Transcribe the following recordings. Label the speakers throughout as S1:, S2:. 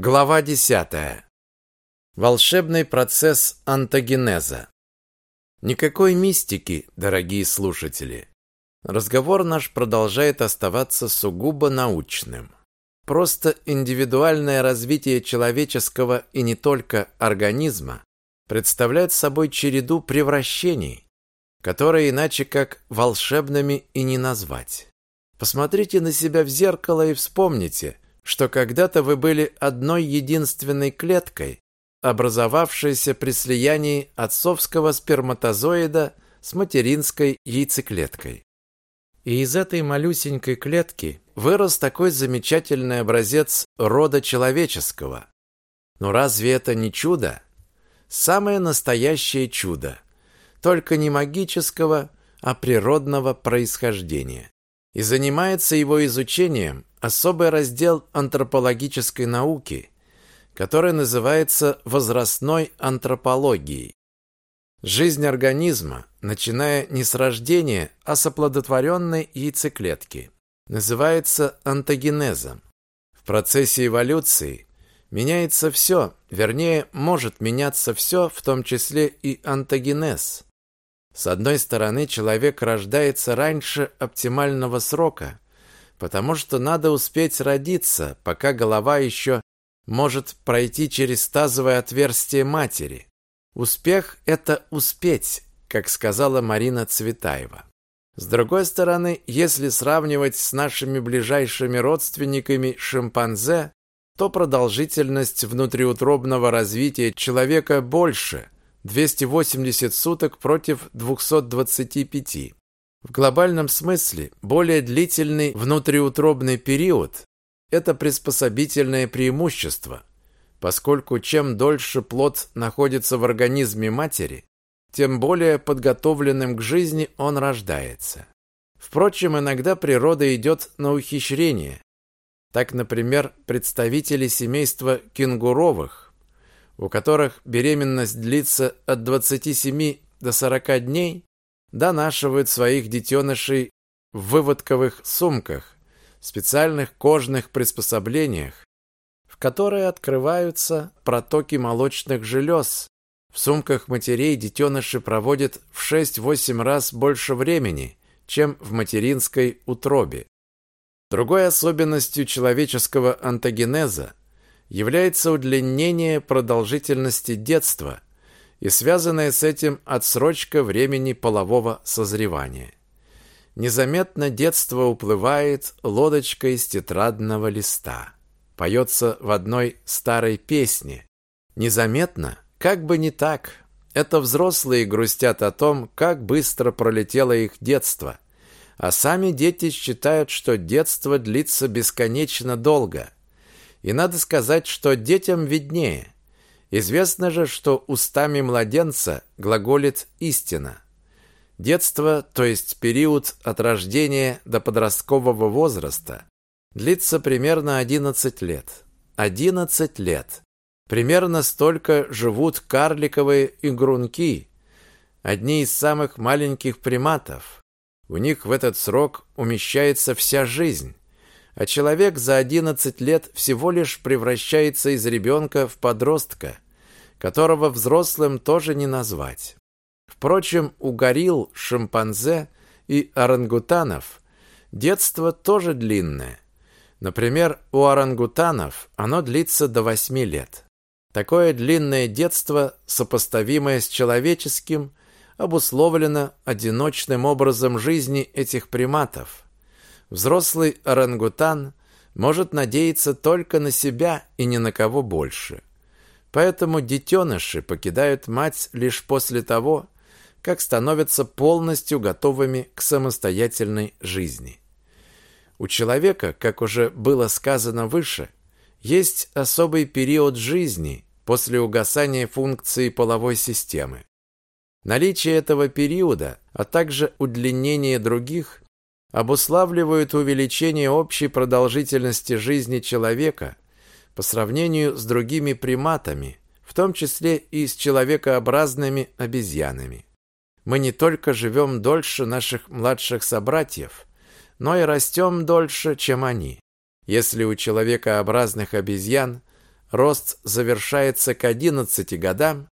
S1: Глава 10. Волшебный процесс антогенеза. Никакой мистики, дорогие слушатели. Разговор наш продолжает оставаться сугубо научным. Просто индивидуальное развитие человеческого и не только организма представляет собой череду превращений, которые иначе как волшебными и не назвать. Посмотрите на себя в зеркало и вспомните – что когда-то вы были одной единственной клеткой, образовавшейся при слиянии отцовского сперматозоида с материнской яйцеклеткой. И из этой малюсенькой клетки вырос такой замечательный образец рода человеческого. Но разве это не чудо? Самое настоящее чудо. Только не магического, а природного происхождения. И занимается его изучением особый раздел антропологической науки, который называется возрастной антропологией. Жизнь организма, начиная не с рождения, а с оплодотворенной яйцеклетки, называется антогенезом. В процессе эволюции меняется все, вернее, может меняться все, в том числе и антогенез. С одной стороны, человек рождается раньше оптимального срока – потому что надо успеть родиться, пока голова еще может пройти через тазовое отверстие матери. Успех – это успеть, как сказала Марина Цветаева. С другой стороны, если сравнивать с нашими ближайшими родственниками шимпанзе, то продолжительность внутриутробного развития человека больше – 280 суток против 225. В глобальном смысле более длительный внутриутробный период – это приспособительное преимущество, поскольку чем дольше плод находится в организме матери, тем более подготовленным к жизни он рождается. Впрочем, иногда природа идет на ухищрение. Так, например, представители семейства кенгуровых, у которых беременность длится от 27 до 40 дней, донашивают своих детенышей в выводковых сумках, специальных кожных приспособлениях, в которые открываются протоки молочных желез. В сумках матерей детеныши проводят в 6-8 раз больше времени, чем в материнской утробе. Другой особенностью человеческого антогенеза является удлинение продолжительности детства – и связанная с этим отсрочка времени полового созревания. Незаметно детство уплывает лодочкой из тетрадного листа. Поется в одной старой песне. Незаметно, как бы не так. Это взрослые грустят о том, как быстро пролетело их детство. А сами дети считают, что детство длится бесконечно долго. И надо сказать, что детям виднее – Известно же, что устами младенца глаголит истина. Детство, то есть период от рождения до подросткового возраста, длится примерно 11 лет. 11 лет. Примерно столько живут карликовые игрунки, одни из самых маленьких приматов. У них в этот срок умещается вся жизнь а человек за 11 лет всего лишь превращается из ребенка в подростка, которого взрослым тоже не назвать. Впрочем, у горилл, шимпанзе и орангутанов детство тоже длинное. Например, у орангутанов оно длится до 8 лет. Такое длинное детство, сопоставимое с человеческим, обусловлено одиночным образом жизни этих приматов – Взрослый орангутан может надеяться только на себя и ни на кого больше. Поэтому детеныши покидают мать лишь после того, как становятся полностью готовыми к самостоятельной жизни. У человека, как уже было сказано выше, есть особый период жизни после угасания функции половой системы. Наличие этого периода, а также удлинение других обуславливают увеличение общей продолжительности жизни человека по сравнению с другими приматами, в том числе и с человекообразными обезьянами. Мы не только живем дольше наших младших собратьев, но и растем дольше, чем они. Если у человекообразных обезьян рост завершается к 11 годам,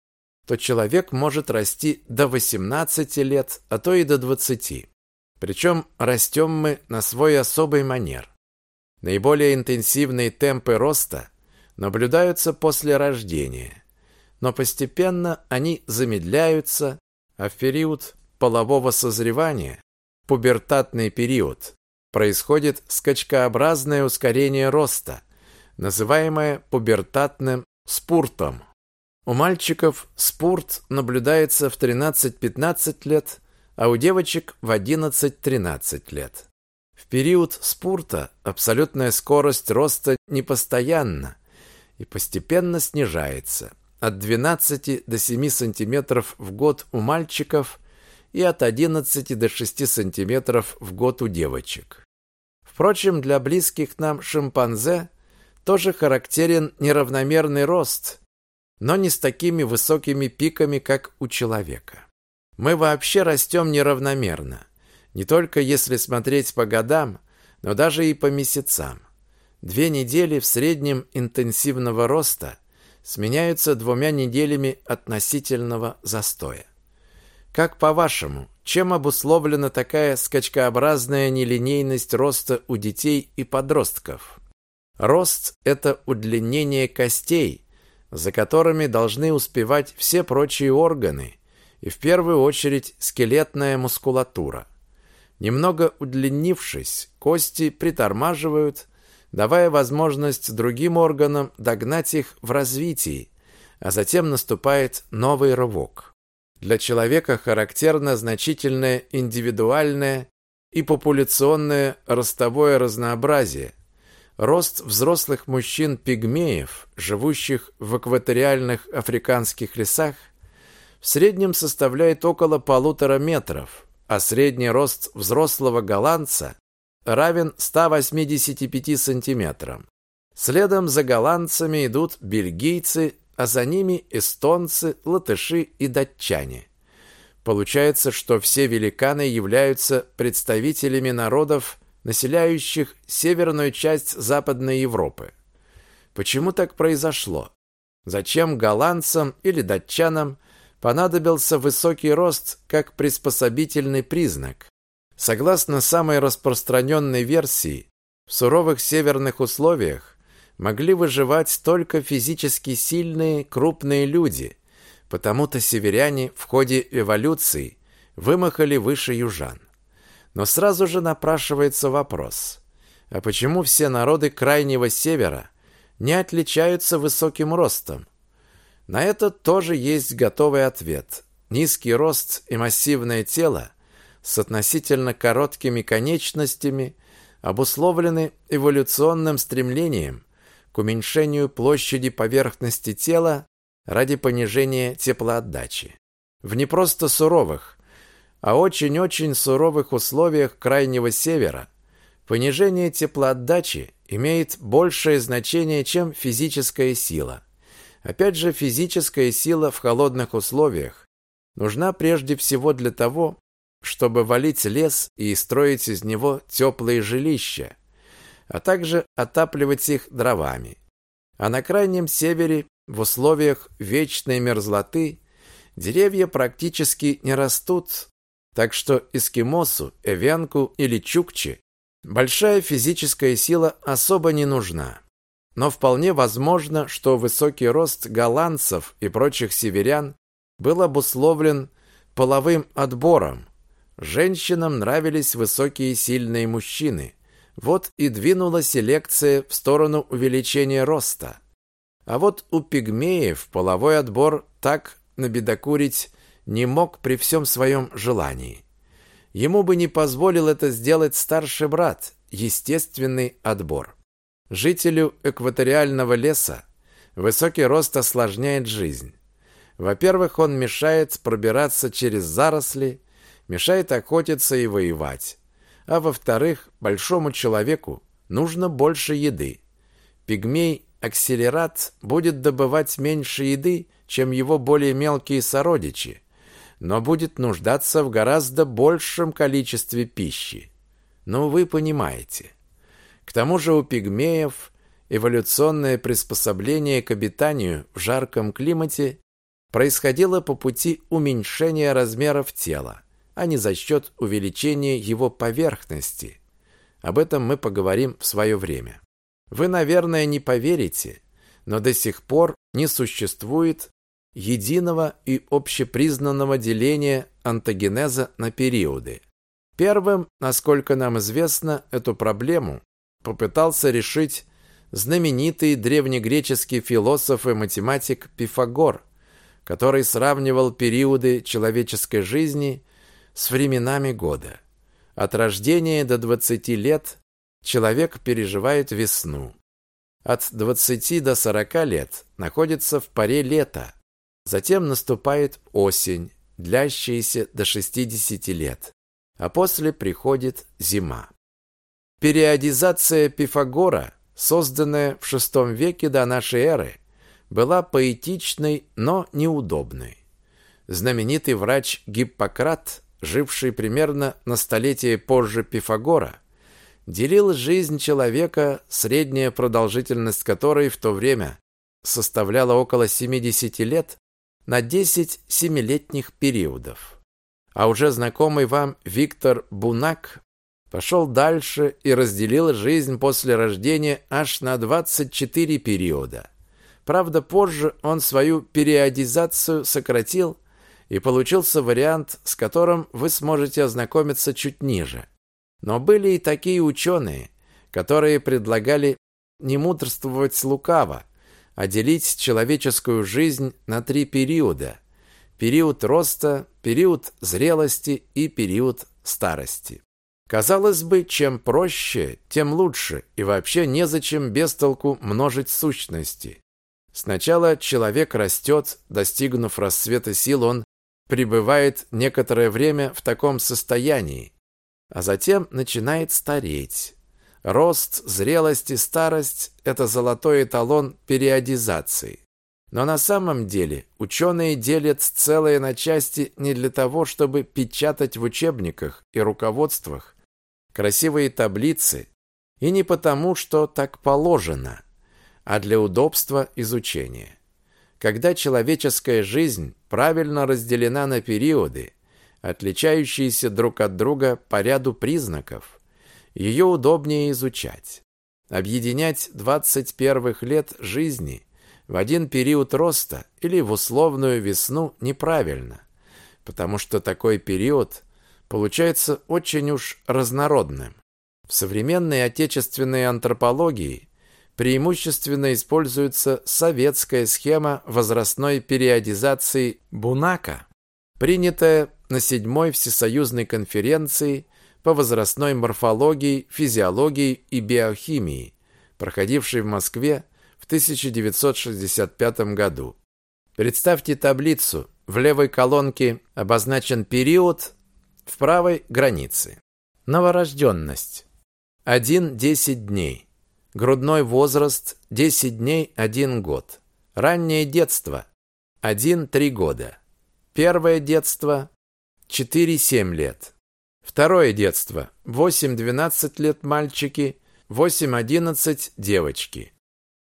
S1: то человек может расти до 18 лет, а то и до 20. Причем растем мы на свой особый манер. Наиболее интенсивные темпы роста наблюдаются после рождения, но постепенно они замедляются, а в период полового созревания, пубертатный период, происходит скачкообразное ускорение роста, называемое пубертатным спуртом. У мальчиков спурт наблюдается в 13-15 лет, а у девочек в 11-13 лет. В период спурта абсолютная скорость роста непостоянна и постепенно снижается от 12 до 7 см в год у мальчиков и от 11 до 6 см в год у девочек. Впрочем, для близких нам шимпанзе тоже характерен неравномерный рост, но не с такими высокими пиками, как у человека. Мы вообще растем неравномерно, не только если смотреть по годам, но даже и по месяцам. Две недели в среднем интенсивного роста сменяются двумя неделями относительного застоя. Как по-вашему, чем обусловлена такая скачкообразная нелинейность роста у детей и подростков? Рост – это удлинение костей, за которыми должны успевать все прочие органы, и в первую очередь скелетная мускулатура. Немного удлинившись, кости притормаживают, давая возможность другим органам догнать их в развитии, а затем наступает новый рывок. Для человека характерно значительное индивидуальное и популяционное ростовое разнообразие. Рост взрослых мужчин-пигмеев, живущих в экваториальных африканских лесах, в среднем составляет около полутора метров, а средний рост взрослого голландца равен 185 сантиметрам. Следом за голландцами идут бельгийцы, а за ними эстонцы, латыши и датчане. Получается, что все великаны являются представителями народов, населяющих северную часть Западной Европы. Почему так произошло? Зачем голландцам или датчанам понадобился высокий рост как приспособительный признак? Согласно самой распространенной версии, в суровых северных условиях могли выживать только физически сильные крупные люди, потому-то северяне в ходе эволюции вымахали выше южан. Но сразу же напрашивается вопрос, а почему все народы Крайнего Севера не отличаются высоким ростом? На это тоже есть готовый ответ. Низкий рост и массивное тело с относительно короткими конечностями обусловлены эволюционным стремлением к уменьшению площади поверхности тела ради понижения теплоотдачи. В не просто суровых, а очень-очень суровых условиях Крайнего Севера понижение теплоотдачи имеет большее значение, чем физическая сила. Опять же, физическая сила в холодных условиях нужна прежде всего для того, чтобы валить лес и строить из него теплые жилища, а также отапливать их дровами. А на крайнем севере, в условиях вечной мерзлоты, деревья практически не растут, так что эскимосу, эвенку или чукче большая физическая сила особо не нужна. Но вполне возможно, что высокий рост голландцев и прочих северян был обусловлен половым отбором, Женщинам нравились высокие сильные мужчины. Вот и двинула селекция в сторону увеличения роста. А вот у пигмеев половой отбор так набедокурить не мог при всем своем желании. Ему бы не позволил это сделать старший брат, естественный отбор. Жителю экваториального леса высокий рост осложняет жизнь. Во-первых, он мешает пробираться через заросли, мешает охотиться и воевать. А во-вторых, большому человеку нужно больше еды. Пигмей-акселерат будет добывать меньше еды, чем его более мелкие сородичи, но будет нуждаться в гораздо большем количестве пищи. Ну, вы понимаете. К тому же у пигмеев эволюционное приспособление к обитанию в жарком климате происходило по пути уменьшения размеров тела, а не за счет увеличения его поверхности. Об этом мы поговорим в свое время. Вы, наверное, не поверите, но до сих пор не существует единого и общепризнанного деления антогенеза на периоды. Первым, насколько нам известно, эту проблему попытался решить знаменитый древнегреческий философ и математик Пифагор, который сравнивал периоды человеческой жизни с временами года. От рождения до 20 лет человек переживает весну. От 20 до 40 лет находится в паре лета. Затем наступает осень, длящаяся до 60 лет. А после приходит зима. Периодизация Пифагора, созданная в VI веке до нашей эры, была поэтичной, но неудобной. Знаменитый врач Гиппократ, живший примерно на столетие позже Пифагора, делил жизнь человека, средняя продолжительность которой в то время составляла около 70 лет, на 10 семилетних периодов. А уже знакомый вам Виктор Бунак пошел дальше и разделил жизнь после рождения аж на 24 периода. Правда, позже он свою периодизацию сократил, и получился вариант, с которым вы сможете ознакомиться чуть ниже. Но были и такие ученые, которые предлагали не мудрствовать лукаво, а делить человеческую жизнь на три периода. Период роста, период зрелости и период старости. Казалось бы, чем проще, тем лучше, и вообще незачем без толку множить сущности. Сначала человек растет, достигнув расцвета сил, он пребывает некоторое время в таком состоянии, а затем начинает стареть. Рост, зрелость и старость – это золотой эталон периодизации. Но на самом деле ученые делят целые на части не для того, чтобы печатать в учебниках и руководствах красивые таблицы, и не потому, что так положено – а для удобства изучения. Когда человеческая жизнь правильно разделена на периоды, отличающиеся друг от друга по ряду признаков, ее удобнее изучать. Объединять 20 первых лет жизни в один период роста или в условную весну неправильно, потому что такой период получается очень уж разнородным. В современной отечественной антропологии преимущественно используется советская схема возрастной периодизации Бунака, принятая на седьмой всесоюзной конференции по возрастной морфологии, физиологии и биохимии, проходившей в Москве в 1965 году. Представьте таблицу. В левой колонке обозначен период, в правой – границы. Новорожденность. 1-10 дней. Грудной возраст 10 дней 1 год. Раннее детство 1-3 года. Первое детство 4-7 лет. Второе детство 8-12 лет мальчики, 8-11 девочки.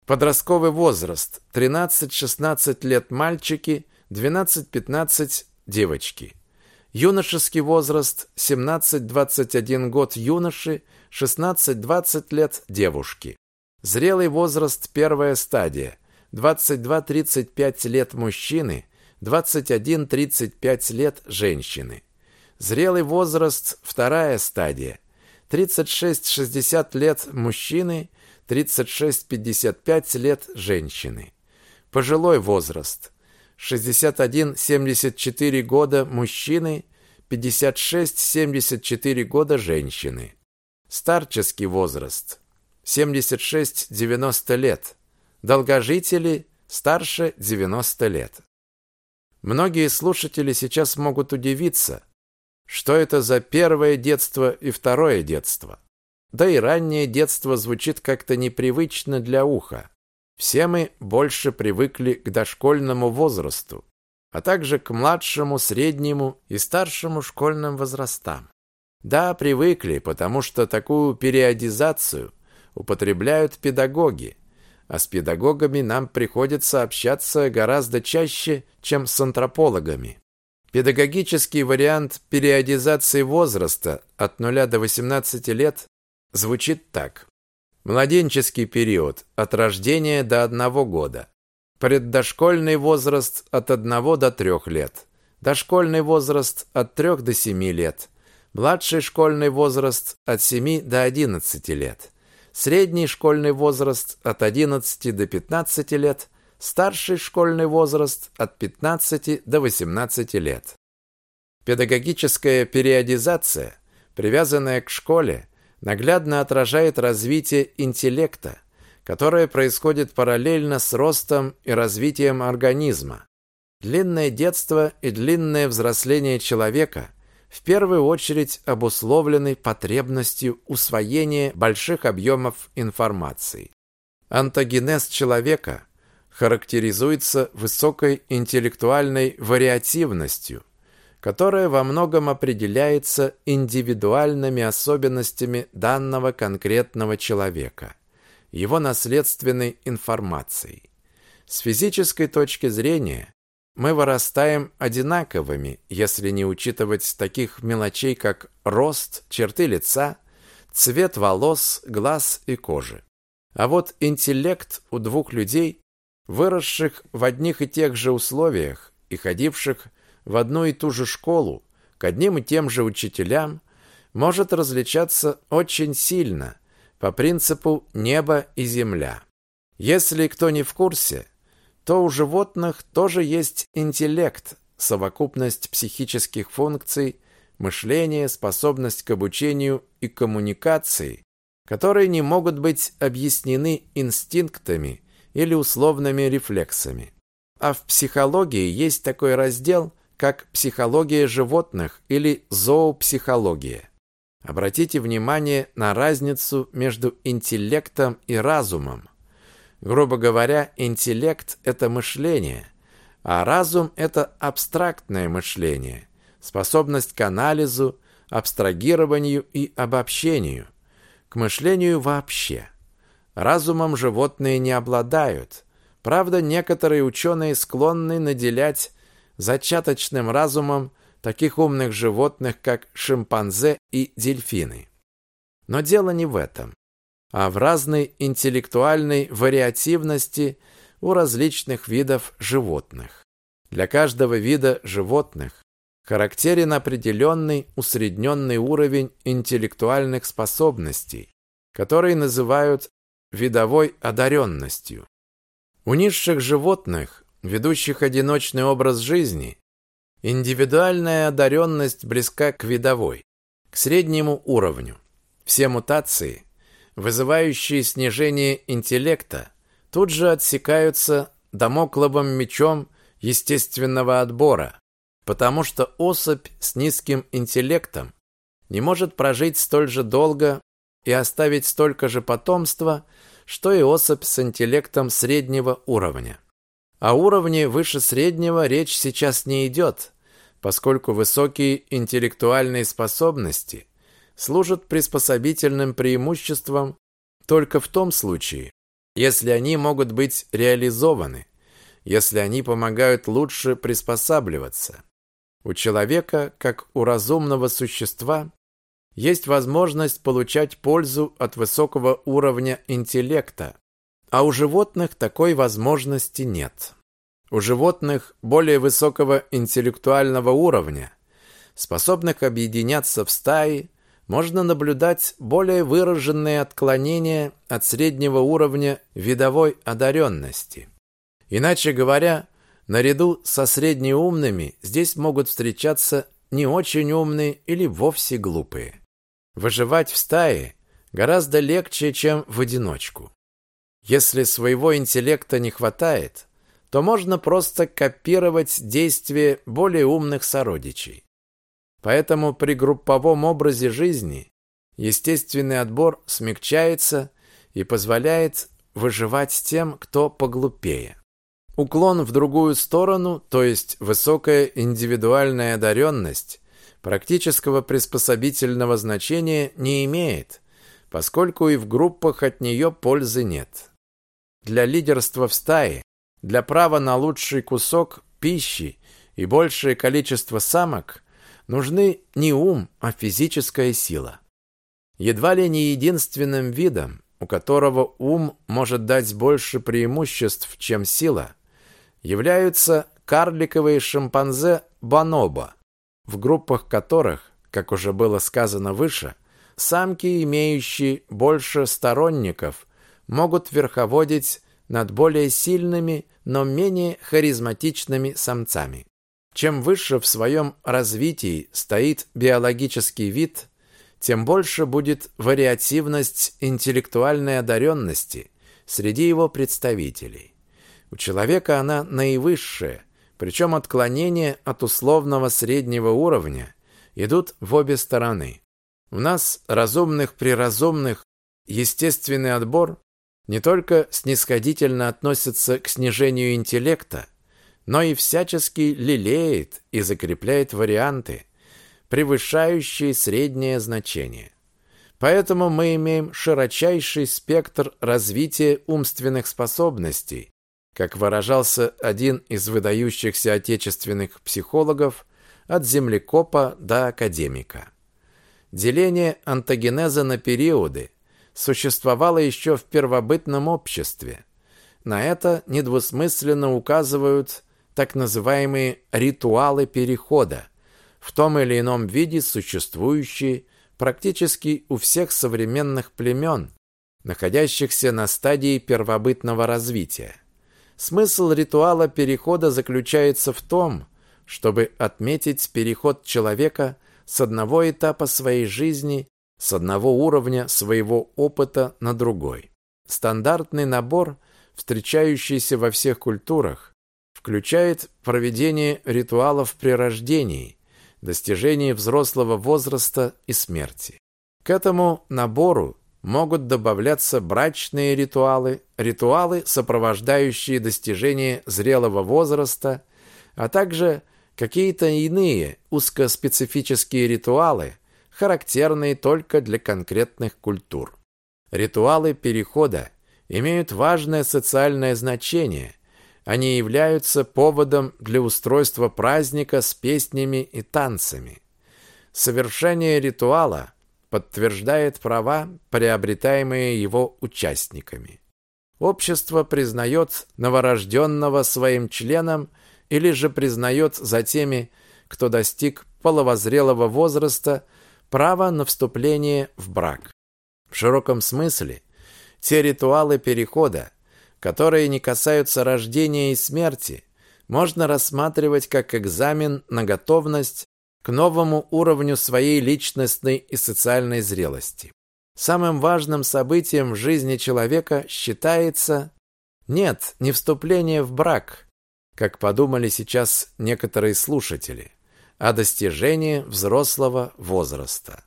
S1: Подростковый возраст 13-16 лет мальчики, 12-15 девочки. Юношеский возраст 17-21 год юноши, 16-20 лет девушки. Зрелый возраст первая стадия. 22-35 лет мужчины, 21-35 лет женщины. Зрелый возраст вторая стадия. 36-60 лет мужчины, 36-55 лет женщины. Пожилой возраст. 61-74 года мужчины, 56-74 года женщины. Старческий возраст 76-90 лет. Долгожители старше 90 лет. Многие слушатели сейчас могут удивиться, что это за первое детство и второе детство. Да и раннее детство звучит как-то непривычно для уха. Все мы больше привыкли к дошкольному возрасту, а также к младшему, среднему и старшему школьным возрастам. Да, привыкли, потому что такую периодизацию употребляют педагоги, а с педагогами нам приходится общаться гораздо чаще, чем с антропологами. Педагогический вариант периодизации возраста от 0 до 18 лет звучит так. Младенческий период от рождения до 1 года. Преддошкольный возраст от 1 до 3 лет. Дошкольный возраст от 3 до 7 лет. Младший школьный возраст от 7 до 11 лет. Средний школьный возраст от 11 до 15 лет – старший школьный возраст от 15 до 18 лет. Педагогическая периодизация, привязанная к школе, наглядно отражает развитие интеллекта, которое происходит параллельно с ростом и развитием организма. Длинное детство и длинное взросление человека в первую очередь обусловлены потребностью усвоения больших объемов информации. Антогенез человека характеризуется высокой интеллектуальной вариативностью, которая во многом определяется индивидуальными особенностями данного конкретного человека, его наследственной информацией. С физической точки зрения мы вырастаем одинаковыми, если не учитывать таких мелочей, как рост, черты лица, цвет волос, глаз и кожи. А вот интеллект у двух людей выросших в одних и тех же условиях и ходивших в одну и ту же школу, к одним и тем же учителям, может различаться очень сильно по принципу небо и земля. Если кто не в курсе, то у животных тоже есть интеллект, совокупность психических функций, мышление, способность к обучению и коммуникации, которые не могут быть объяснены инстинктами или условными рефлексами. А в психологии есть такой раздел, как психология животных или зоопсихология. Обратите внимание на разницу между интеллектом и разумом. Грубо говоря, интеллект – это мышление, а разум – это абстрактное мышление, способность к анализу, абстрагированию и обобщению, к мышлению вообще. Разумом животные не обладают. Правда, некоторые ученые склонны наделять зачаточным разумом таких умных животных, как шимпанзе и дельфины. Но дело не в этом, а в разной интеллектуальной вариативности у различных видов животных. Для каждого вида животных характерен определенный усредненный уровень интеллектуальных способностей, который называют видовой одаренностью. У низших животных, ведущих одиночный образ жизни, индивидуальная одаренность близка к видовой, к среднему уровню. Все мутации, вызывающие снижение интеллекта, тут же отсекаются домокловым мечом естественного отбора, потому что особь с низким интеллектом не может прожить столь же долго и оставить столько же потомства, что и особь с интеллектом среднего уровня. О уровне выше среднего речь сейчас не идет, поскольку высокие интеллектуальные способности служат приспособительным преимуществом только в том случае, если они могут быть реализованы, если они помогают лучше приспосабливаться. У человека, как у разумного существа, есть возможность получать пользу от высокого уровня интеллекта, а у животных такой возможности нет. У животных более высокого интеллектуального уровня, способных объединяться в стаи, можно наблюдать более выраженные отклонения от среднего уровня видовой одаренности. Иначе говоря, наряду со среднеумными здесь могут встречаться не очень умные или вовсе глупые. Выживать в стае гораздо легче, чем в одиночку. Если своего интеллекта не хватает, то можно просто копировать действия более умных сородичей. Поэтому при групповом образе жизни естественный отбор смягчается и позволяет выживать тем, кто поглупее. Уклон в другую сторону, то есть высокая индивидуальная одаренность, практического приспособительного значения не имеет, поскольку и в группах от нее пользы нет. для лидерства в стае, для права на лучший кусок пищи и большее количество самок нужны не ум, а физическая сила. Едва ли не единственным видом, у которого ум может дать больше преимуществ, чем сила, являются карликовые шимпанзе бонобо, в группах которых, как уже было сказано выше, самки, имеющие больше сторонников, могут верховодить над более сильными, но менее харизматичными самцами. Чем выше в своем развитии стоит биологический вид, тем больше будет вариативность интеллектуальной одаренности среди его представителей. У человека она наивысшая, причем отклонения от условного среднего уровня идут в обе стороны. У нас, разумных при разумных, естественный отбор не только снисходительно относится к снижению интеллекта, но и всячески лелеет и закрепляет варианты, превышающие среднее значение. Поэтому мы имеем широчайший спектр развития умственных способностей, как выражался один из выдающихся отечественных психологов от землекопа до академика. Деление антогенеза на периоды существовало еще в первобытном обществе. На это недвусмысленно указывают так называемые ритуалы перехода, в том или ином виде существующие практически у всех современных племен, находящихся на стадии первобытного развития. Смысл ритуала перехода заключается в том, чтобы отметить переход человека с одного этапа своей жизни, с одного уровня своего опыта на другой. Стандартный набор, встречающийся во всех культурах, включает проведение ритуалов при рождении, достижении взрослого возраста и смерти. К этому набору могут добавляться брачные ритуалы, ритуалы, сопровождающие достижение зрелого возраста, а также какие-то иные узкоспецифические ритуалы, характерные только для конкретных культур. Ритуалы перехода имеют важное социальное значение. Они являются поводом для устройства праздника с песнями и танцами. Совершение ритуала подтверждает права, приобретаемые его участниками. Общество признает новорожденного своим членом или же признает за теми, кто достиг половозрелого возраста, право на вступление в брак. В широком смысле те ритуалы перехода, которые не касаются рождения и смерти, можно рассматривать как экзамен на готовность к новому уровню своей личностной и социальной зрелости. Самым важным событием в жизни человека считается нет, не вступление в брак, как подумали сейчас некоторые слушатели, а достижение взрослого возраста.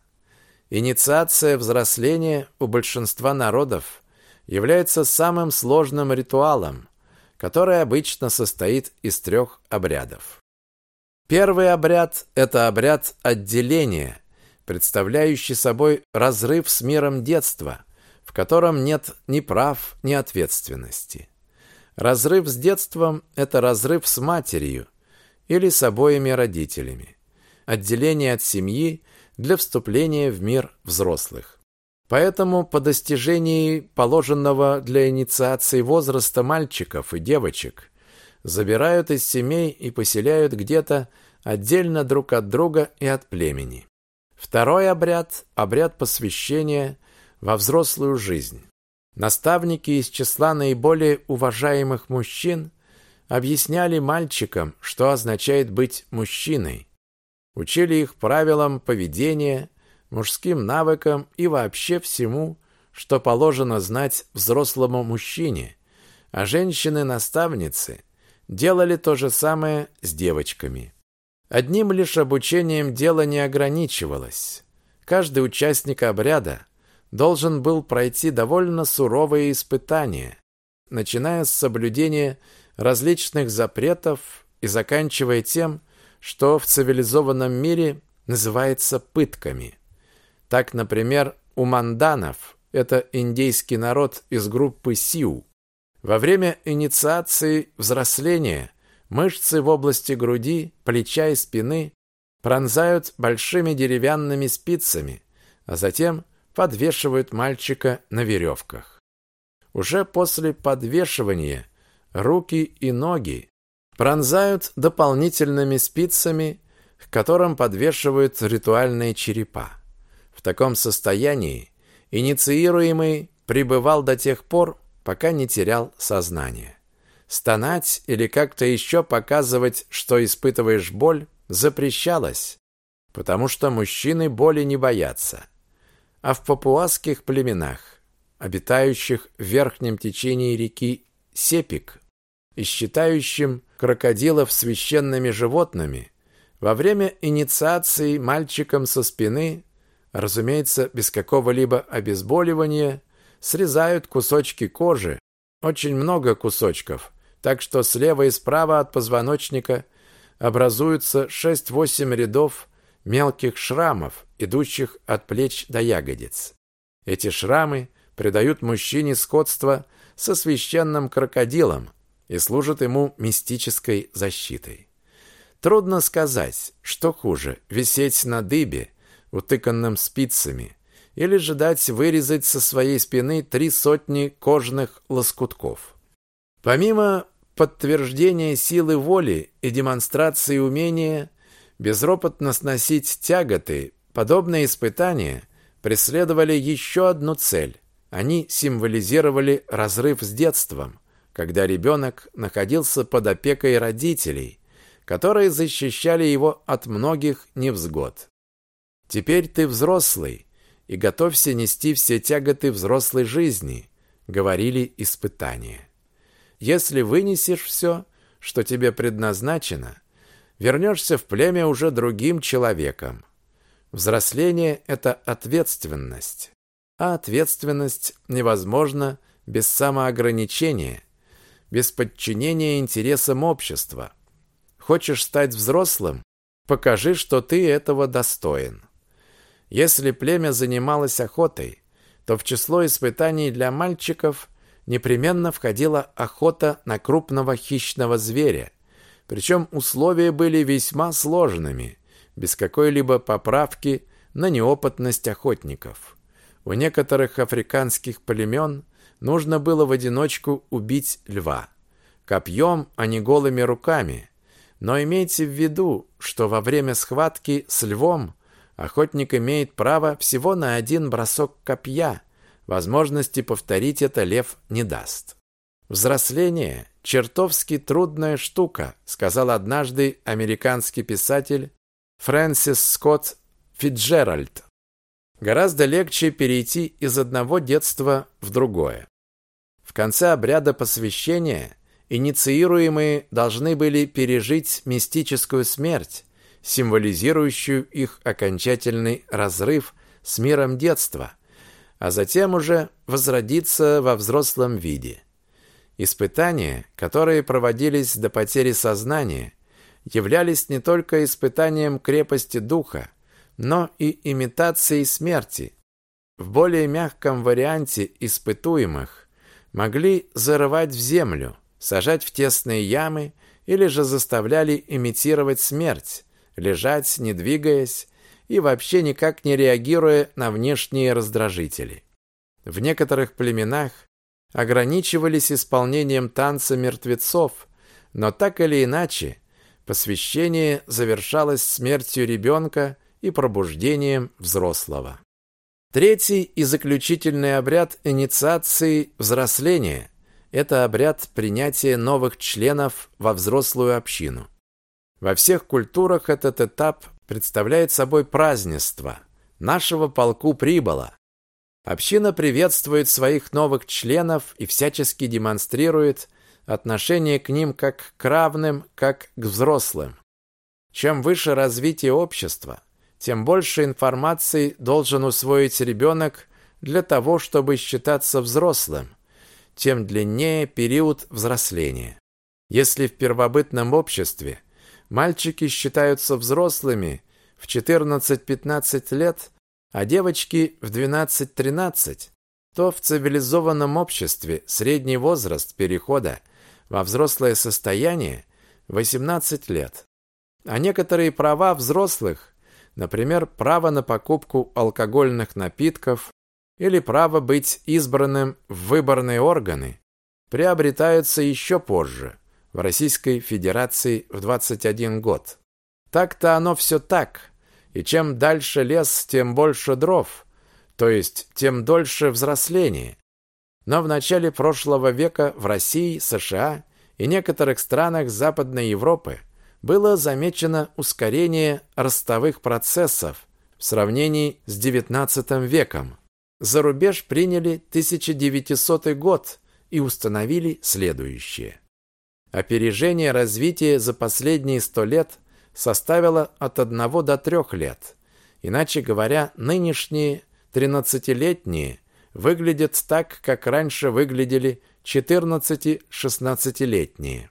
S1: Инициация взросления у большинства народов является самым сложным ритуалом, который обычно состоит из трех обрядов. Первый обряд – это обряд отделения, представляющий собой разрыв с миром детства, в котором нет ни прав, ни ответственности. Разрыв с детством – это разрыв с матерью или с обоими родителями. Отделение от семьи для вступления в мир взрослых. Поэтому по достижении положенного для инициации возраста мальчиков и девочек забирают из семей и поселяют где-то отдельно друг от друга и от племени. Второй обряд – обряд посвящения во взрослую жизнь. Наставники из числа наиболее уважаемых мужчин объясняли мальчикам, что означает быть мужчиной, учили их правилам поведения, мужским навыкам и вообще всему, что положено знать взрослому мужчине, а женщины-наставницы делали то же самое с девочками. Одним лишь обучением дело не ограничивалось. Каждый участник обряда должен был пройти довольно суровые испытания, начиная с соблюдения различных запретов и заканчивая тем, что в цивилизованном мире называется пытками. Так, например, у манданов, это индейский народ из группы Сиу, Во время инициации взросления мышцы в области груди, плеча и спины пронзают большими деревянными спицами, а затем подвешивают мальчика на веревках. Уже после подвешивания руки и ноги пронзают дополнительными спицами, к которым подвешивают ритуальные черепа. В таком состоянии инициируемый пребывал до тех пор, пока не терял сознание. Стонать или как-то еще показывать, что испытываешь боль, запрещалось, потому что мужчины боли не боятся. А в папуасских племенах, обитающих в верхнем течении реки Сепик и считающим крокодилов священными животными, во время инициации мальчиком со спины, разумеется, без какого-либо обезболивания, срезают кусочки кожи, очень много кусочков, так что слева и справа от позвоночника образуются 6-8 рядов мелких шрамов, идущих от плеч до ягодиц. Эти шрамы придают мужчине сходство со священным крокодилом и служат ему мистической защитой. Трудно сказать, что хуже – висеть на дыбе, утыканном спицами, или же дать вырезать со своей спины три сотни кожных лоскутков. Помимо подтверждения силы воли и демонстрации умения безропотно сносить тяготы, подобные испытания преследовали еще одну цель. Они символизировали разрыв с детством, когда ребенок находился под опекой родителей – которые защищали его от многих невзгод. Теперь ты взрослый и готовься нести все тяготы взрослой жизни, говорили испытания. Если вынесешь все, что тебе предназначено, вернешься в племя уже другим человеком. Взросление – это ответственность, а ответственность невозможна без самоограничения, без подчинения интересам общества – Хочешь стать взрослым? Покажи, что ты этого достоин. Если племя занималось охотой, то в число испытаний для мальчиков непременно входила охота на крупного хищного зверя. Причем условия были весьма сложными, без какой-либо поправки на неопытность охотников. У некоторых африканских племен нужно было в одиночку убить льва. Копьем, а не голыми руками – но имейте в виду, что во время схватки с львом охотник имеет право всего на один бросок копья. Возможности повторить это лев не даст. Взросление – чертовски трудная штука, сказал однажды американский писатель Фрэнсис Скотт Фитджеральд. Гораздо легче перейти из одного детства в другое. В конце обряда посвящения Инициируемые должны были пережить мистическую смерть, символизирующую их окончательный разрыв с миром детства, а затем уже возродиться во взрослом виде. Испытания, которые проводились до потери сознания, являлись не только испытанием крепости духа, но и имитацией смерти. В более мягком варианте испытуемых могли зарывать в землю – сажать в тесные ямы или же заставляли имитировать смерть, лежать, не двигаясь и вообще никак не реагируя на внешние раздражители. В некоторых племенах ограничивались исполнением танца мертвецов, но так или иначе посвящение завершалось смертью ребенка и пробуждением взрослого. Третий и заключительный обряд инициации взросления это обряд принятия новых членов во взрослую общину. Во всех культурах этот этап представляет собой празднество. Нашего полку прибыло. Община приветствует своих новых членов и всячески демонстрирует отношение к ним как к равным, как к взрослым. Чем выше развитие общества, тем больше информации должен усвоить ребенок для того, чтобы считаться взрослым – тем длиннее период взросления. Если в первобытном обществе мальчики считаются взрослыми в 14-15 лет, а девочки в 12-13, то в цивилизованном обществе средний возраст перехода во взрослое состояние 18 лет. А некоторые права взрослых, например, право на покупку алкогольных напитков или право быть избранным в выборные органы, приобретаются еще позже, в Российской Федерации в 21 год. Так-то оно все так, и чем дальше лес, тем больше дров, то есть тем дольше взросление. Но в начале прошлого века в России, США и некоторых странах Западной Европы было замечено ускорение ростовых процессов в сравнении с XIX веком. За рубеж приняли 1900 год и установили следующее. Опережение развития за последние сто лет составило от 1 до 3 лет. Иначе говоря, нынешние 13-летние выглядят так, как раньше выглядели 14-16-летние.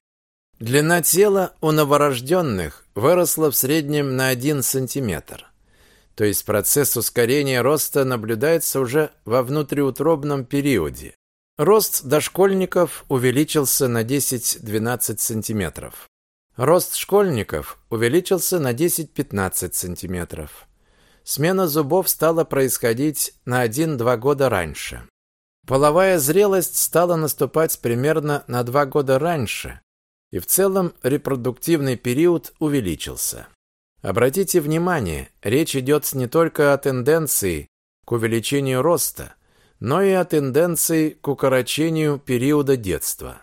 S1: Длина тела у новорожденных выросла в среднем на 1 сантиметр. То есть процесс ускорения роста наблюдается уже во внутриутробном периоде. Рост дошкольников увеличился на 10-12 сантиметров. Рост школьников увеличился на 10-15 сантиметров. Смена зубов стала происходить на 1-2 года раньше. Половая зрелость стала наступать примерно на 2 года раньше, и в целом репродуктивный период увеличился. Обратите внимание, речь идет не только о тенденции к увеличению роста, но и о тенденции к укорочению периода детства.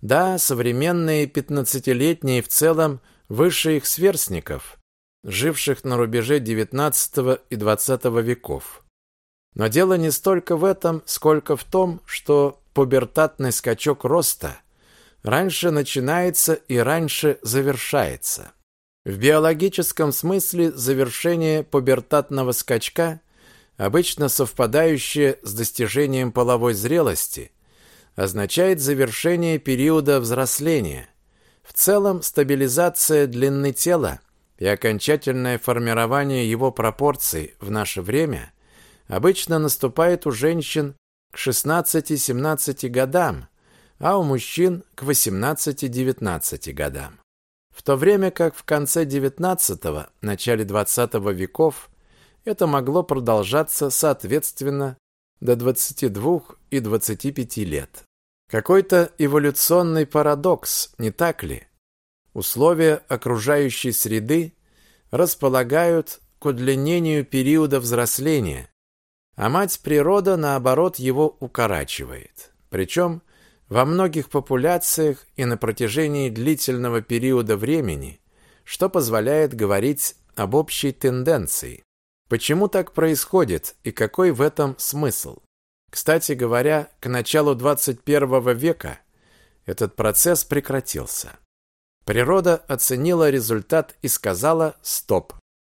S1: Да, современные пятнадцатилетние в целом выше их сверстников, живших на рубеже XIX и XX веков. Но дело не столько в этом, сколько в том, что пубертатный скачок роста раньше начинается и раньше завершается. В биологическом смысле завершение пубертатного скачка, обычно совпадающее с достижением половой зрелости, означает завершение периода взросления. В целом, стабилизация длины тела и окончательное формирование его пропорций в наше время обычно наступает у женщин к 16-17 годам, а у мужчин к 18-19 годам. В то время как в конце XIX – начале XX веков это могло продолжаться соответственно до 22 и 25 лет. Какой-то эволюционный парадокс, не так ли? Условия окружающей среды располагают к удлинению периода взросления, а мать природа, наоборот, его укорачивает. Причем во многих популяциях и на протяжении длительного периода времени, что позволяет говорить об общей тенденции. Почему так происходит и какой в этом смысл? Кстати говоря, к началу 21 века этот процесс прекратился. Природа оценила результат и сказала «стоп».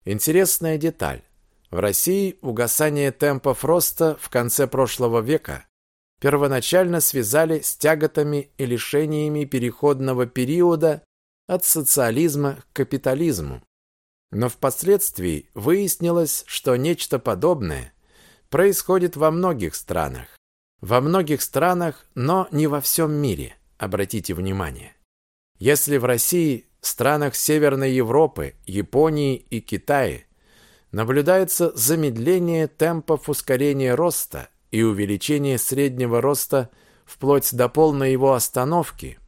S1: Интересная деталь. В России угасание темпов роста в конце прошлого века первоначально связали с тяготами и лишениями переходного периода от социализма к капитализму. Но впоследствии выяснилось, что нечто подобное происходит во многих странах. Во многих странах, но не во всем мире, обратите внимание. Если в России, странах Северной Европы, Японии и Китае наблюдается замедление темпов ускорения роста и увеличение среднего роста вплоть до полной его остановки,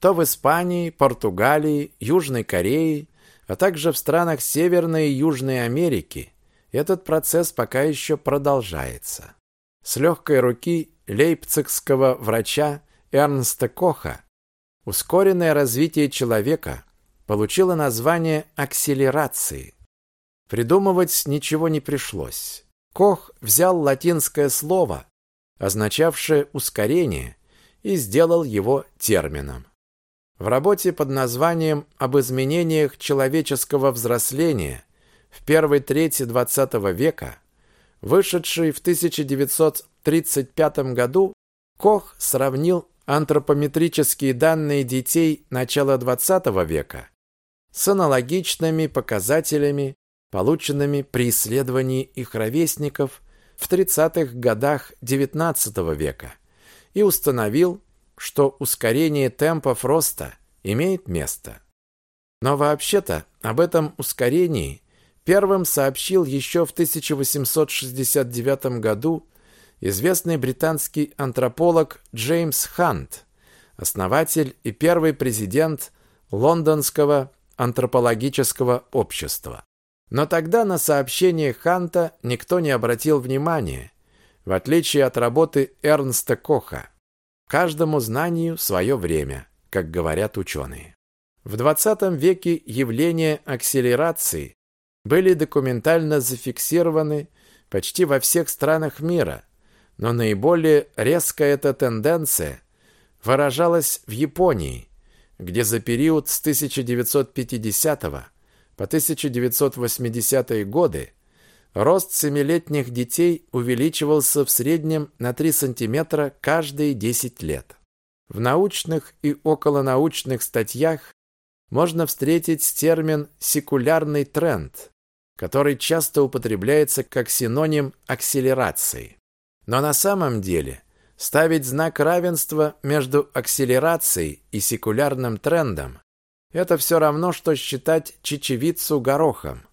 S1: то в Испании, Португалии, Южной Корее, а также в странах Северной и Южной Америки этот процесс пока еще продолжается. С легкой руки лейпцигского врача Эрнста Коха ускоренное развитие человека получило название акселерации. Придумывать ничего не пришлось. Кох взял латинское слово, означавшее ускорение, и сделал его термином. В работе под названием «Об изменениях человеческого взросления» в первой трети XX века, вышедшей в 1935 году, Кох сравнил антропометрические данные детей начала XX века с аналогичными показателями полученными при исследовании их ровесников в 30-х годах XIX века и установил, что ускорение темпов роста имеет место. Но вообще-то об этом ускорении первым сообщил еще в 1869 году известный британский антрополог Джеймс Хант, основатель и первый президент Лондонского антропологического общества. Но тогда на сообщение Ханта никто не обратил внимания, в отличие от работы Эрнста Коха. Каждому знанию свое время, как говорят ученые. В 20 веке явления акселерации были документально зафиксированы почти во всех странах мира, но наиболее резкая эта тенденция выражалась в Японии, где за период с 1950 по 1980-е годы рост семилетних детей увеличивался в среднем на 3 см каждые 10 лет. В научных и околонаучных статьях можно встретить термин «секулярный тренд», который часто употребляется как синоним акселерации. Но на самом деле ставить знак равенства между акселерацией и секулярным трендом – это все равно, что считать чечевицу горохом.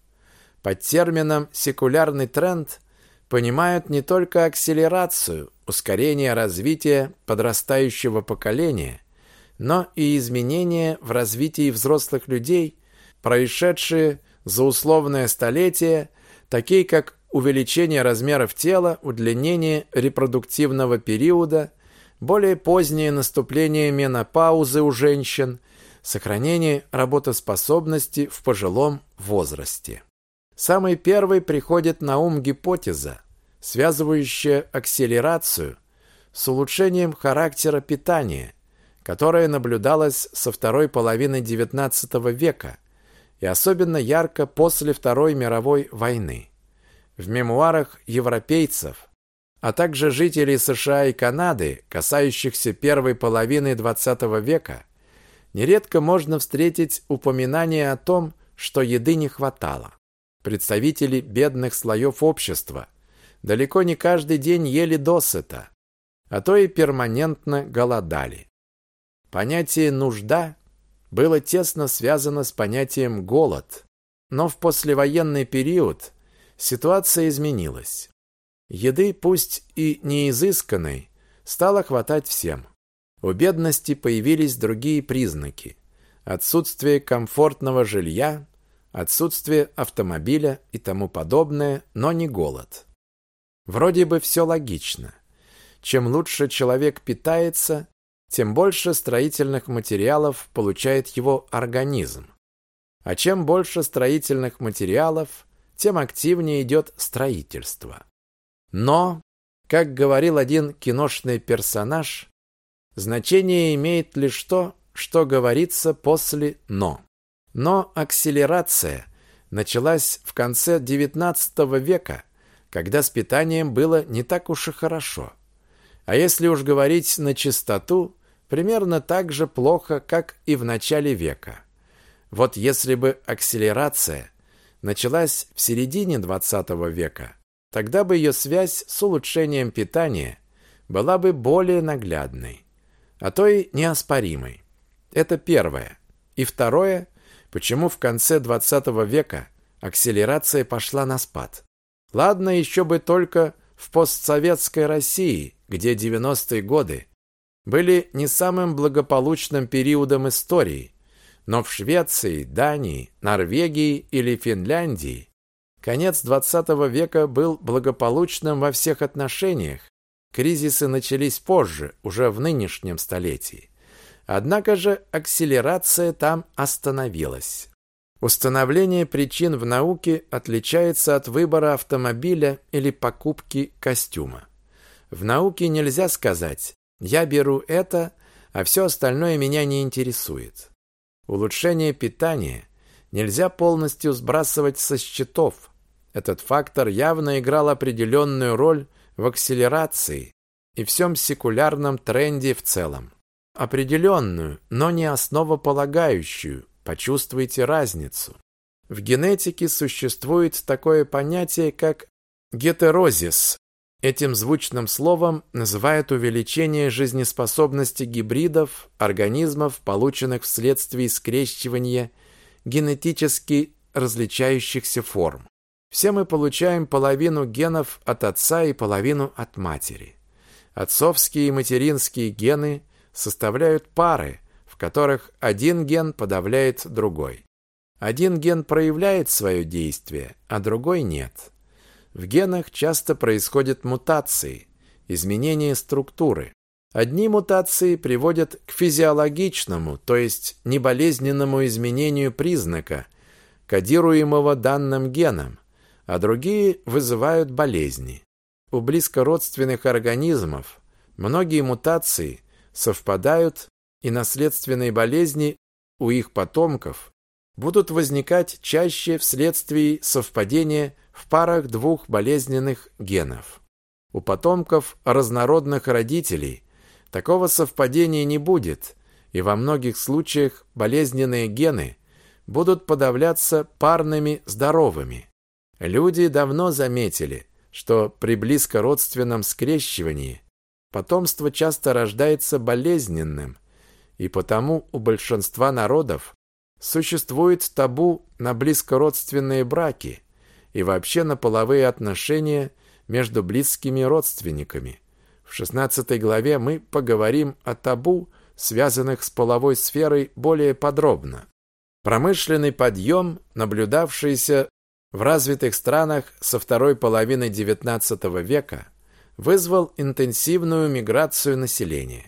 S1: Под термином «секулярный тренд» понимают не только акселерацию, ускорение развития подрастающего поколения, но и изменения в развитии взрослых людей, происшедшие за условное столетие, такие как увеличение размеров тела, удлинение репродуктивного периода, более позднее наступление менопаузы у женщин, сохранение работоспособности в пожилом возрасте. Самый первый приходит на ум гипотеза, связывающая акселерацию с улучшением характера питания, которое наблюдалось со второй половины XIX века и особенно ярко после Второй мировой войны. В мемуарах европейцев, а также жителей США и Канады, касающихся первой половины XX века, нередко можно встретить упоминание о том, что еды не хватало. Представители бедных слоев общества далеко не каждый день ели досыта, а то и перманентно голодали. Понятие «нужда» было тесно связано с понятием «голод», но в послевоенный период ситуация изменилась. Еды, пусть и не изысканной, стало хватать всем. У бедности появились другие признаки. Отсутствие комфортного жилья, отсутствие автомобиля и тому подобное, но не голод. Вроде бы все логично. Чем лучше человек питается, тем больше строительных материалов получает его организм. А чем больше строительных материалов, тем активнее идет строительство. Но, как говорил один киношный персонаж, значение имеет лишь то, что говорится после «но». Но акселерация началась в конце XIX века, когда с питанием было не так уж и хорошо. А если уж говорить на чистоту, примерно так же плохо, как и в начале века. Вот если бы акселерация началась в середине XX века, тогда бы ее связь с улучшением питания была бы более наглядной, а то и неоспоримой. Это первое. И второе, почему в конце XX века акселерация пошла на спад. Ладно, еще бы только в постсоветской России, где 90-е годы были не самым благополучным периодом истории, но в Швеции, Дании, Норвегии или Финляндии конец XX века был благополучным во всех отношениях. Кризисы начались позже, уже в нынешнем столетии. Однако же акселерация там остановилась. Установление причин в науке отличается от выбора автомобиля или покупки костюма. В науке нельзя сказать «я беру это, а все остальное меня не интересует». Улучшение питания нельзя полностью сбрасывать со счетов. Этот фактор явно играл определенную роль в акселерации и всем секулярном тренде в целом. Определенную, но не основополагающую. Почувствуйте разницу. В генетике существует такое понятие, как гетерозис, Этим звучным словом называют увеличение жизнеспособности гибридов, организмов, полученных вследствие скрещивания генетически различающихся форм. Все мы получаем половину генов от отца и половину от матери. Отцовские и материнские гены составляют пары, в которых один ген подавляет другой. Один ген проявляет свое действие, а другой нет. В генах часто происходят мутации, изменения структуры. Одни мутации приводят к физиологичному, то есть неболезненному изменению признака, кодируемого данным геном, а другие вызывают болезни. У близкородственных организмов многие мутации совпадают, и наследственные болезни у их потомков будут возникать чаще вследствие совпадения в парах двух болезненных генов. У потомков разнородных родителей такого совпадения не будет, и во многих случаях болезненные гены будут подавляться парными здоровыми. Люди давно заметили, что при близкородственном скрещивании потомство часто рождается болезненным, и потому у большинства народов существует табу на близкородственные браки и вообще на половые отношения между близкими родственниками. В 16 главе мы поговорим о табу, связанных с половой сферой, более подробно. Промышленный подъем, наблюдавшийся в развитых странах со второй половины XIX века, вызвал интенсивную миграцию населения.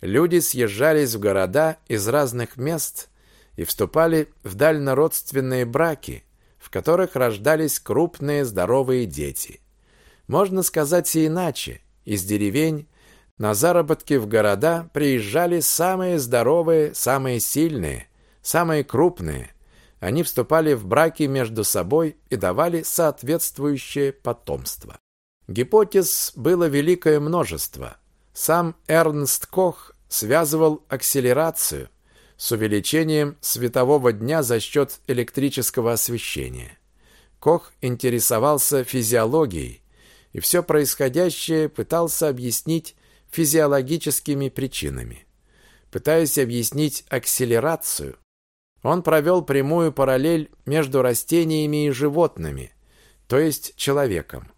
S1: Люди съезжались в города из разных мест и вступали в дальнородственные браки, в которых рождались крупные здоровые дети. Можно сказать и иначе. Из деревень на заработки в города приезжали самые здоровые, самые сильные, самые крупные. Они вступали в браки между собой и давали соответствующее потомство. Гипотез было великое множество. Сам Эрнст Кох связывал акселерацию с увеличением светового дня за счет электрического освещения. Кох интересовался физиологией и все происходящее пытался объяснить физиологическими причинами. Пытаясь объяснить акселерацию, он провел прямую параллель между растениями и животными, то есть человеком.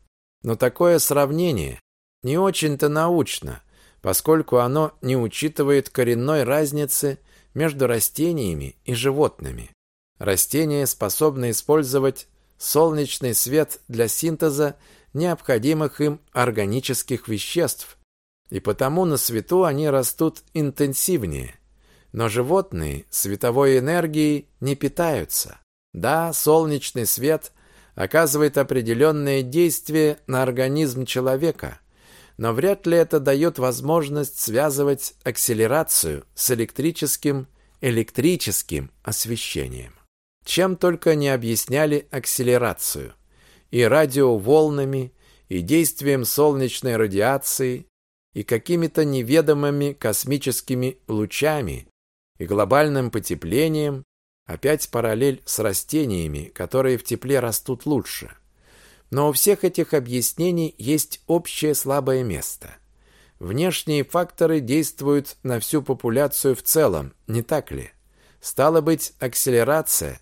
S1: Но такое сравнение не очень-то научно, поскольку оно не учитывает коренной разницы между растениями и животными. Растения способны использовать солнечный свет для синтеза необходимых им органических веществ, и потому на свету они растут интенсивнее. Но животные световой энергией не питаются. Да, солнечный свет оказывает определенное действие на организм человека – но вряд ли это дает возможность связывать акселерацию с электрическим электрическим освещением. Чем только не объясняли акселерацию. И радиоволнами, и действием солнечной радиации, и какими-то неведомыми космическими лучами, и глобальным потеплением, опять параллель с растениями, которые в тепле растут лучше. Но у всех этих объяснений есть общее слабое место. Внешние факторы действуют на всю популяцию в целом, не так ли? Стало быть, акселерация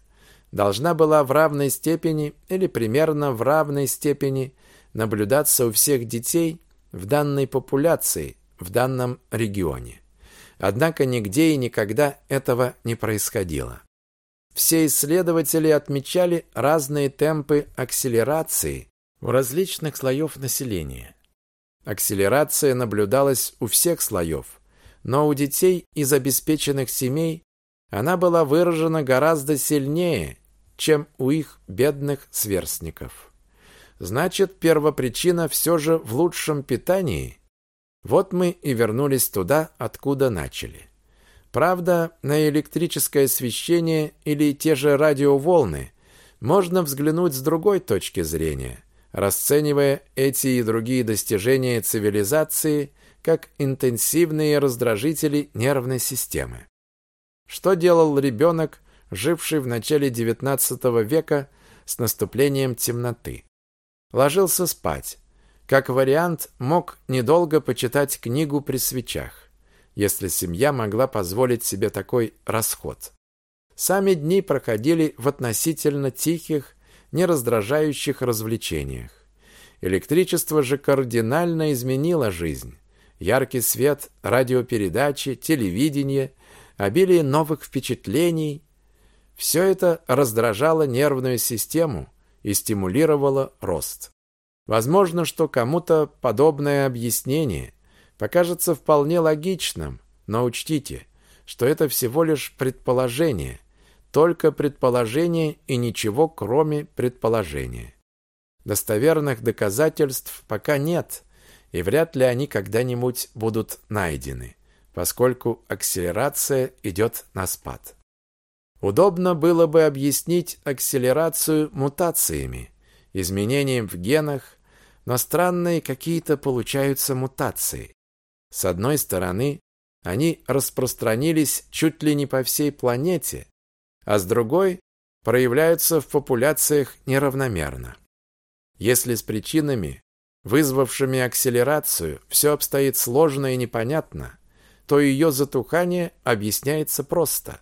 S1: должна была в равной степени или примерно в равной степени наблюдаться у всех детей в данной популяции, в данном регионе. Однако нигде и никогда этого не происходило. Все исследователи отмечали разные темпы акселерации у различных слоев населения. Акселерация наблюдалась у всех слоев, но у детей из обеспеченных семей она была выражена гораздо сильнее, чем у их бедных сверстников. Значит, первопричина все же в лучшем питании? Вот мы и вернулись туда, откуда начали. Правда, на электрическое освещение или те же радиоволны можно взглянуть с другой точки зрения, расценивая эти и другие достижения цивилизации как интенсивные раздражители нервной системы. Что делал ребенок, живший в начале XIX века с наступлением темноты? Ложился спать. как вариант, мог недолго почитать книгу при свечах, если семья могла позволить себе такой расход. Сами дни проходили в относительно тихих, не раздражающих развлечениях. Электричество же кардинально изменило жизнь. Яркий свет, радиопередачи, телевидение, обилие новых впечатлений – все это раздражало нервную систему и стимулировало рост. Возможно, что кому-то подобное объяснение покажется вполне логичным, но учтите, что это всего лишь предположение, только предположение и ничего кроме предположения. Достоверных доказательств пока нет, и вряд ли они когда-нибудь будут найдены, поскольку акселерация идет на спад. Удобно было бы объяснить акселерацию мутациями, изменением в генах, но странные какие-то получаются мутации. С одной стороны, они распространились чуть ли не по всей планете, а с другой проявляются в популяциях неравномерно. Если с причинами, вызвавшими акселерацию, все обстоит сложно и непонятно, то ее затухание объясняется просто.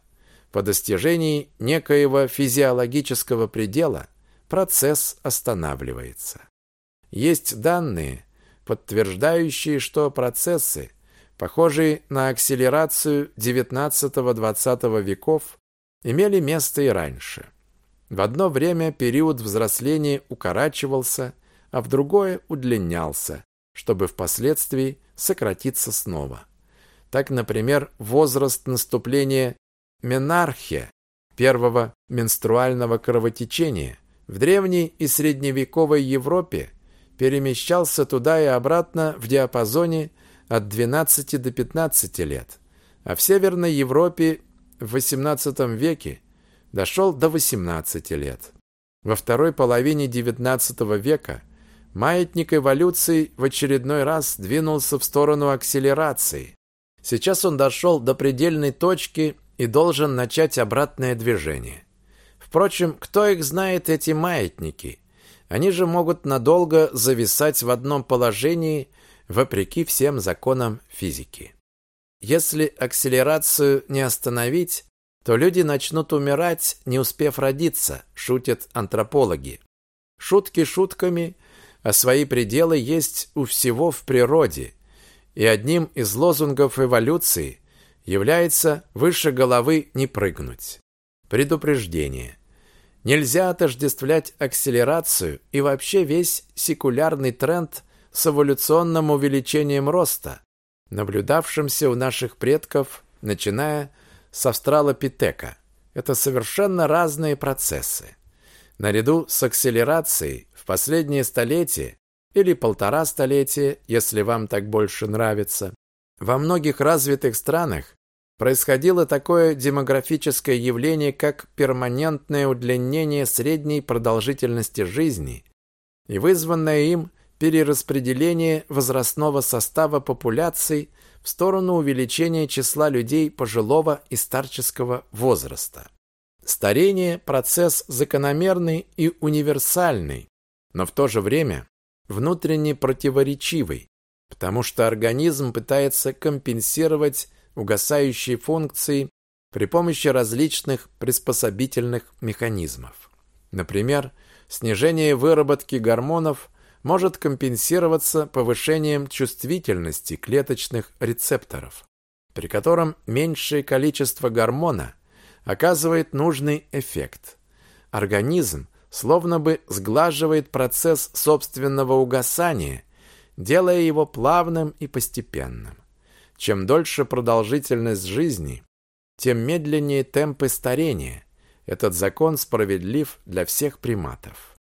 S1: По достижении некоего физиологического предела процесс останавливается. Есть данные, подтверждающие, что процессы, похожие на акселерацию XIX-XX веков, имели место и раньше. В одно время период взросления укорачивался, а в другое удлинялся, чтобы впоследствии сократиться снова. Так, например, возраст наступления менархия, первого менструального кровотечения, в древней и средневековой Европе перемещался туда и обратно в диапазоне от 12 до 15 лет, а в Северной Европе в XVIII веке дошел до 18 лет. Во второй половине XIX века маятник эволюции в очередной раз двинулся в сторону акселерации. Сейчас он дошел до предельной точки и должен начать обратное движение. Впрочем, кто их знает, эти маятники? Они же могут надолго зависать в одном положении, вопреки всем законам физики. Если акселерацию не остановить, то люди начнут умирать, не успев родиться, шутят антропологи. Шутки шутками, а свои пределы есть у всего в природе. И одним из лозунгов эволюции является «выше головы не прыгнуть». Предупреждение. Нельзя отождествлять акселерацию и вообще весь секулярный тренд с эволюционным увеличением роста, наблюдавшимся у наших предков, начиная с австралопитека. Это совершенно разные процессы. Наряду с акселерацией в последние столетия или полтора столетия, если вам так больше нравится, во многих развитых странах происходило такое демографическое явление, как перманентное удлинение средней продолжительности жизни и вызванное им перераспределение возрастного состава популяций в сторону увеличения числа людей пожилого и старческого возраста. Старение – процесс закономерный и универсальный, но в то же время внутренне противоречивый, потому что организм пытается компенсировать угасающие функции при помощи различных приспособительных механизмов. Например, снижение выработки гормонов может компенсироваться повышением чувствительности клеточных рецепторов, при котором меньшее количество гормона оказывает нужный эффект. Организм словно бы сглаживает процесс собственного угасания, делая его плавным и постепенным. Чем дольше продолжительность жизни, тем медленнее темпы старения. Этот закон справедлив для всех приматов.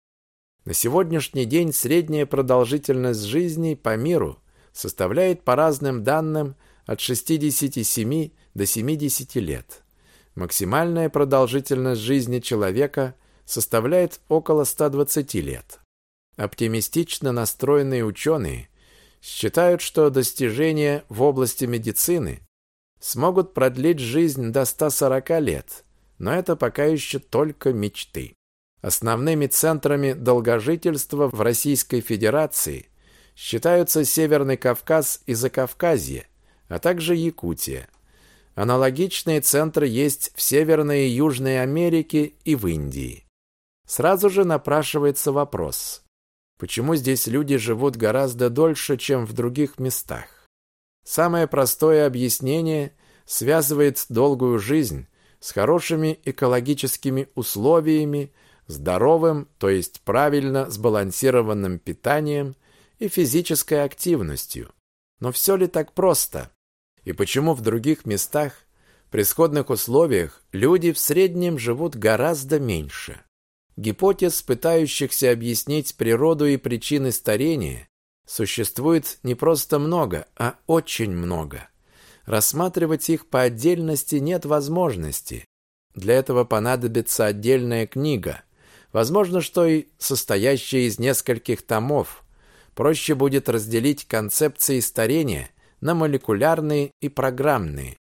S1: На сегодняшний день средняя продолжительность жизни по миру составляет по разным данным от 67 до 70 лет. Максимальная продолжительность жизни человека составляет около 120 лет. Оптимистично настроенные ученые считают, что достижения в области медицины смогут продлить жизнь до 140 лет, но это пока еще только мечты. Основными центрами долгожительства в Российской Федерации считаются Северный Кавказ и Закавказье, а также Якутия. Аналогичные центры есть в Северной и Южной Америке и в Индии. Сразу же напрашивается вопрос, почему здесь люди живут гораздо дольше, чем в других местах? Самое простое объяснение связывает долгую жизнь с хорошими экологическими условиями, здоровым, то есть правильно сбалансированным питанием и физической активностью. Но все ли так просто? И почему в других местах, при сходных условиях, люди в среднем живут гораздо меньше? Гипотез, пытающихся объяснить природу и причины старения, существует не просто много, а очень много. Рассматривать их по отдельности нет возможности. Для этого понадобится отдельная книга, возможно, что и состоящая из нескольких томов. Проще будет разделить концепции старения на молекулярные и программные.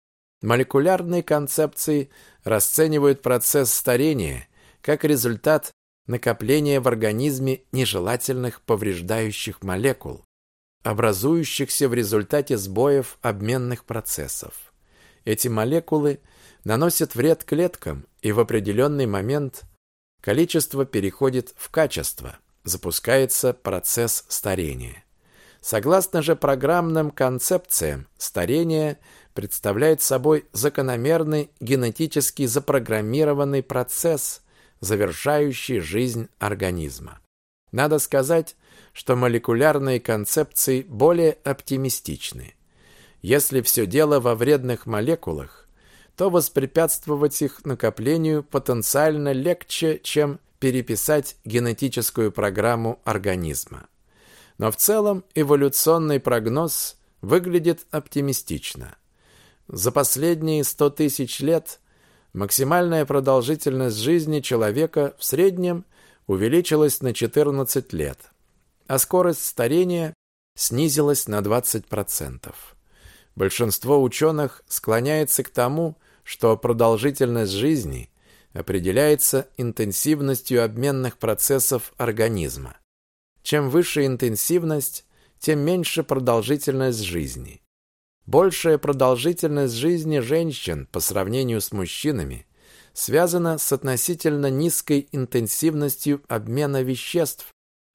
S1: Молекулярные концепции расценивают процесс старения как результат накопления в организме нежелательных повреждающих молекул, образующихся в результате сбоев обменных процессов. Эти молекулы наносят вред клеткам, и в определенный момент количество переходит в качество, запускается процесс старения. Согласно же программным концепциям, старение представляет собой закономерный генетически запрограммированный процесс, завершающий жизнь организма. Надо сказать, что молекулярные концепции более оптимистичны. Если все дело во вредных молекулах, то воспрепятствовать их накоплению потенциально легче, чем переписать генетическую программу организма. Но в целом эволюционный прогноз выглядит оптимистично. За последние 100 тысяч лет максимальная продолжительность жизни человека в среднем увеличилась на 14 лет, а скорость старения снизилась на 20%. Большинство ученых склоняется к тому, что продолжительность жизни определяется интенсивностью обменных процессов организма. Чем выше интенсивность, тем меньше продолжительность жизни. Большая продолжительность жизни женщин по сравнению с мужчинами связана с относительно низкой интенсивностью обмена веществ,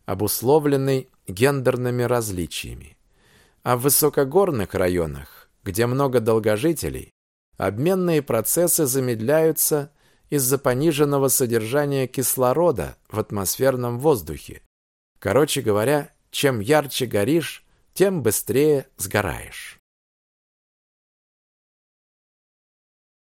S1: обусловленной гендерными различиями. А в высокогорных районах, где много долгожителей, обменные процессы замедляются из-за пониженного содержания кислорода в атмосферном воздухе, Короче говоря, чем ярче горишь, тем быстрее сгораешь.